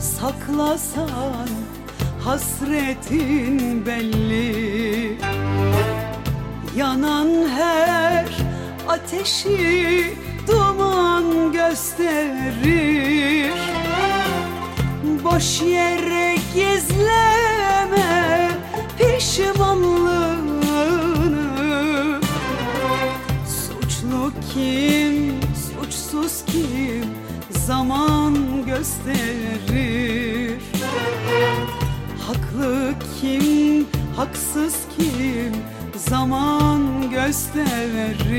saklasan hasretin belli. Yanan her ateşi duman gösterir. Boş yere gizleme pişmanlığını haksız kim zaman gösterir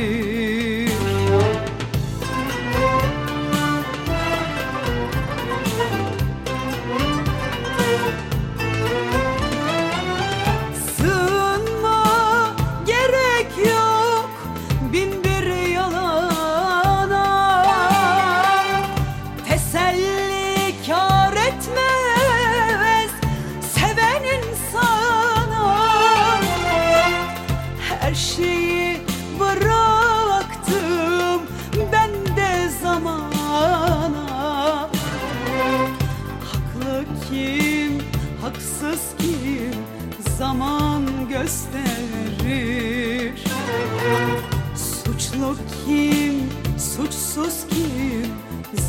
zaman gösterir. Suçlu kim, suçsuz kim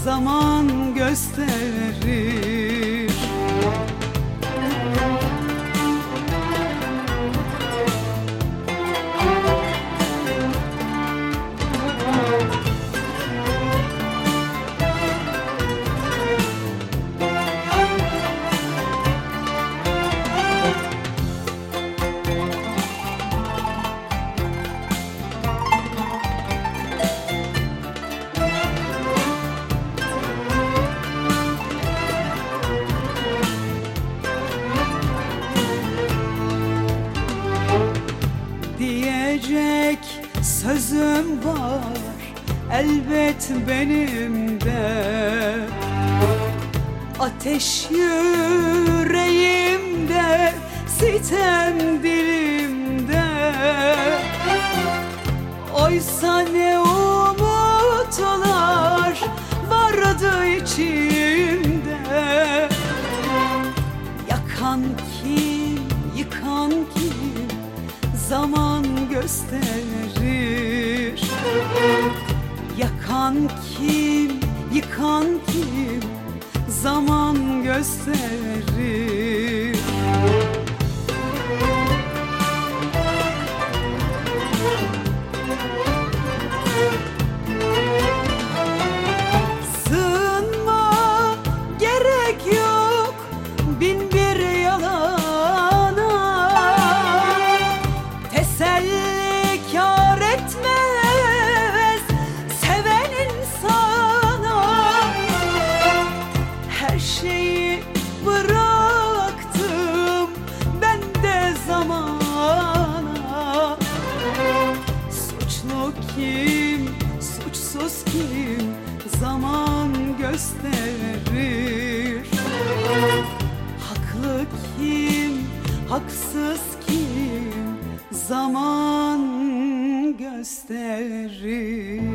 zaman gösterir sözüm var elbet benim de. Ateş yüreğimde sitem dilimde. Oysa ne umutlar vardı içimde. Yakan kim, yıkan kim zaman gösterir Yakan kim, yıkan kim? Zaman gösterir şeyi bıraktım ben de zamana. Suçlu kim, suçsuz kim zaman gösterir? Haklı kim, haksız kim zaman gösterir